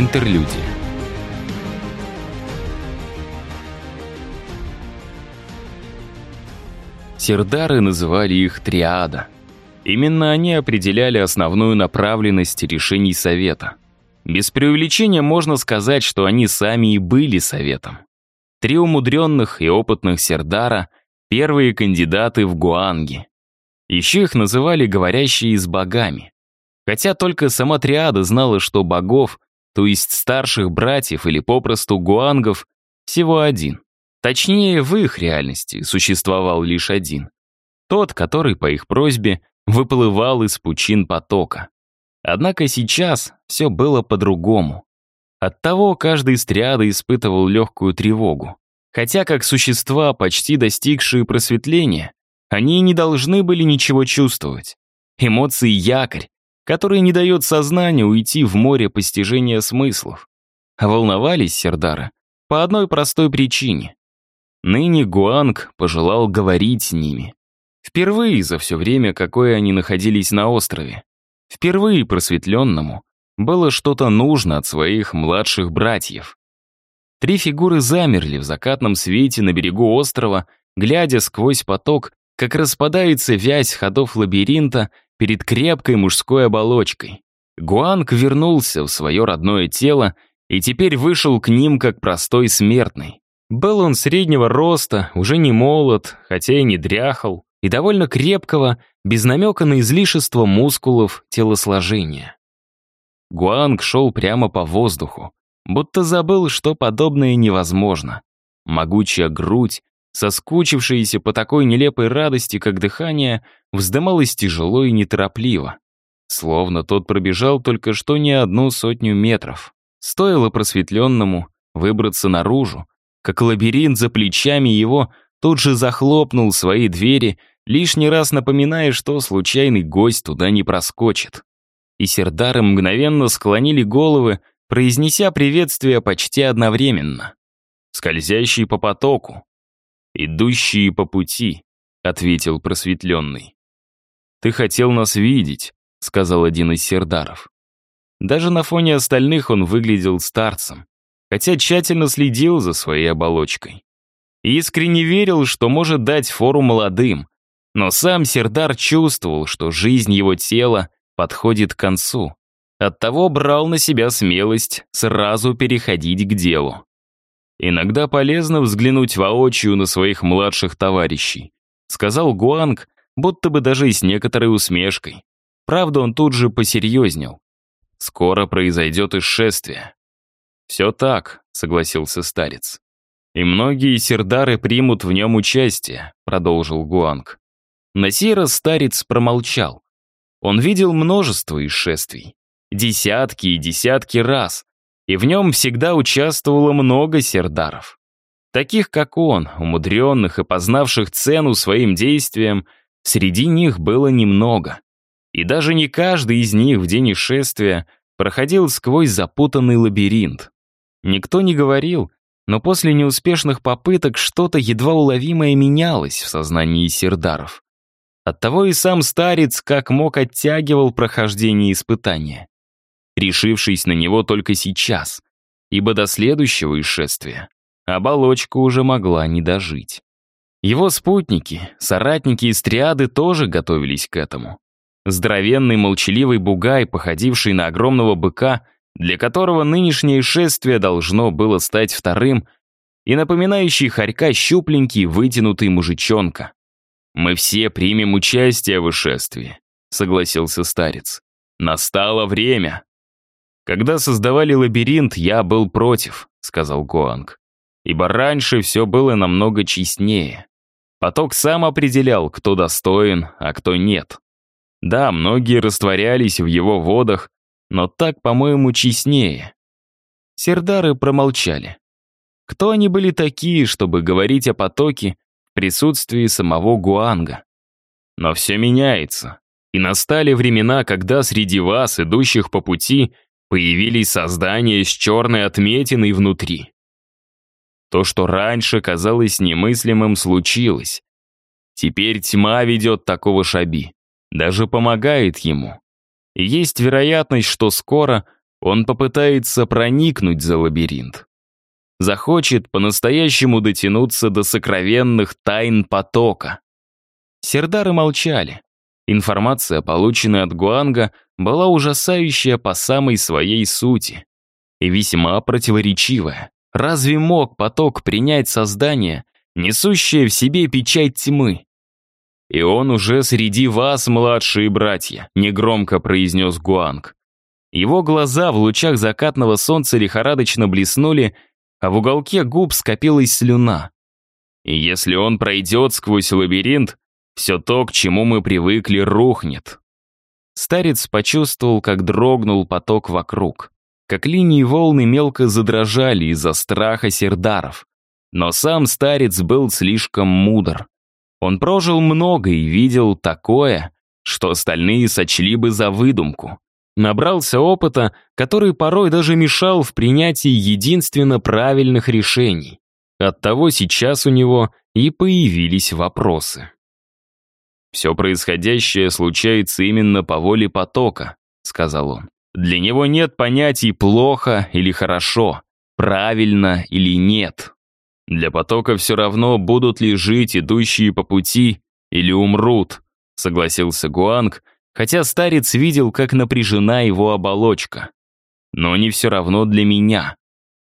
Интерлюдия. Сердары называли их триада. Именно они определяли основную направленность решений совета. Без преувеличения можно сказать, что они сами и были советом. Три умудренных и опытных Сердара — первые кандидаты в Гуанги. Еще их называли «говорящие с богами». Хотя только сама триада знала, что богов, то есть старших братьев или попросту гуангов, всего один. Точнее, в их реальности существовал лишь один. Тот, который, по их просьбе, выплывал из пучин потока. Однако сейчас все было по-другому. Оттого каждый из триады испытывал легкую тревогу. Хотя как существа, почти достигшие просветления, они не должны были ничего чувствовать. Эмоции — якорь, который не дает сознанию уйти в море постижения смыслов. Волновались Сердара по одной простой причине. Ныне Гуанг пожелал говорить с ними. Впервые за все время, какое они находились на острове. Впервые просветленному было что-то нужно от своих младших братьев. Три фигуры замерли в закатном свете на берегу острова, глядя сквозь поток, как распадается вязь ходов лабиринта перед крепкой мужской оболочкой. Гуанг вернулся в свое родное тело и теперь вышел к ним как простой смертный. Был он среднего роста, уже не молод, хотя и не дряхал, и довольно крепкого, без намека на излишество мускулов телосложения. Гуанг шел прямо по воздуху, будто забыл, что подобное невозможно. Могучая грудь, соскучившаяся по такой нелепой радости, как дыхание, вздымалась тяжело и неторопливо. Словно тот пробежал только что не одну сотню метров. Стоило просветленному выбраться наружу, как лабиринт за плечами его тут же захлопнул свои двери, лишний раз напоминая, что случайный гость туда не проскочит. И сердары мгновенно склонили головы, произнеся приветствие почти одновременно. «Скользящие по потоку, идущие по пути», — ответил просветленный. «Ты хотел нас видеть», — сказал один из сердаров. Даже на фоне остальных он выглядел старцем хотя тщательно следил за своей оболочкой. И искренне верил, что может дать фору молодым, но сам Сердар чувствовал, что жизнь его тела подходит к концу. Оттого брал на себя смелость сразу переходить к делу. «Иногда полезно взглянуть воочию на своих младших товарищей», сказал Гуанг, будто бы даже и с некоторой усмешкой. Правда, он тут же посерьезнел. «Скоро произойдет исшествие. «Все так», — согласился старец. «И многие сердары примут в нем участие», — продолжил Гуанг. На сей раз старец промолчал. Он видел множество исшествий. Десятки и десятки раз. И в нем всегда участвовало много сердаров. Таких, как он, умудренных и познавших цену своим действиям, среди них было немного. И даже не каждый из них в день исшествия проходил сквозь запутанный лабиринт. Никто не говорил, но после неуспешных попыток что-то едва уловимое менялось в сознании сердаров. Оттого и сам старец как мог оттягивал прохождение испытания, решившись на него только сейчас, ибо до следующего исшествия оболочка уже могла не дожить. Его спутники, соратники из триады тоже готовились к этому. Здоровенный молчаливый бугай, походивший на огромного быка, для которого нынешнее шествие должно было стать вторым, и напоминающий хорька щупленький вытянутый мужичонка. «Мы все примем участие в шествии», — согласился старец. «Настало время». «Когда создавали лабиринт, я был против», — сказал Гоанг. «Ибо раньше все было намного честнее. Поток сам определял, кто достоин, а кто нет. Да, многие растворялись в его водах, но так, по-моему, честнее. Сердары промолчали. Кто они были такие, чтобы говорить о потоке в присутствии самого Гуанга? Но все меняется. И настали времена, когда среди вас, идущих по пути, появились создания с черной отметиной внутри. То, что раньше казалось немыслимым, случилось. Теперь тьма ведет такого шаби, даже помогает ему. Есть вероятность, что скоро он попытается проникнуть за лабиринт. Захочет по-настоящему дотянуться до сокровенных тайн потока. Сердары молчали. Информация, полученная от Гуанга, была ужасающая по самой своей сути и весьма противоречивая. Разве мог поток принять создание, несущее в себе печать тьмы? «И он уже среди вас, младшие братья», — негромко произнес Гуанг. Его глаза в лучах закатного солнца лихорадочно блеснули, а в уголке губ скопилась слюна. Если он пройдет сквозь лабиринт, все то, к чему мы привыкли, рухнет. Старец почувствовал, как дрогнул поток вокруг, как линии волны мелко задрожали из-за страха сердаров. Но сам старец был слишком мудр. Он прожил много и видел такое, что остальные сочли бы за выдумку. Набрался опыта, который порой даже мешал в принятии единственно правильных решений. Оттого сейчас у него и появились вопросы. «Все происходящее случается именно по воле потока», — сказал он. «Для него нет понятий «плохо» или «хорошо», «правильно» или «нет». Для потока все равно, будут ли жить идущие по пути или умрут», — согласился Гуанг, хотя старец видел, как напряжена его оболочка. «Но не все равно для меня.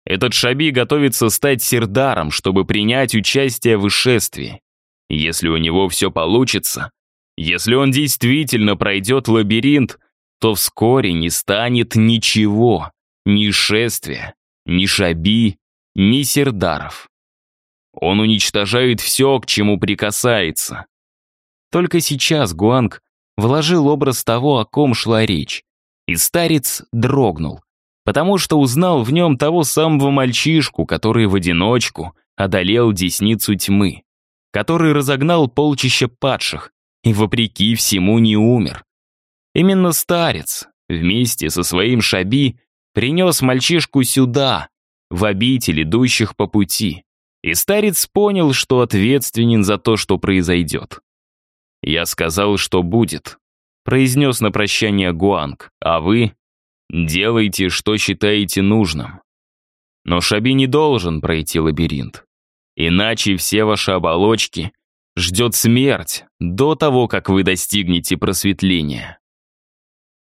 Этот Шаби готовится стать сердаром, чтобы принять участие в ишествии. Если у него все получится, если он действительно пройдет лабиринт, то вскоре не станет ничего, ни шествия, ни шаби, ни сердаров. Он уничтожает все, к чему прикасается. Только сейчас Гуанг вложил образ того, о ком шла речь, и старец дрогнул, потому что узнал в нем того самого мальчишку, который в одиночку одолел десницу тьмы который разогнал полчища падших и, вопреки всему, не умер. Именно старец вместе со своим Шаби принес мальчишку сюда, в обитель идущих по пути. И старец понял, что ответственен за то, что произойдет. «Я сказал, что будет», — произнес на прощание Гуанг, «а вы делайте, что считаете нужным». Но Шаби не должен пройти лабиринт. Иначе все ваши оболочки ждет смерть до того, как вы достигнете просветления.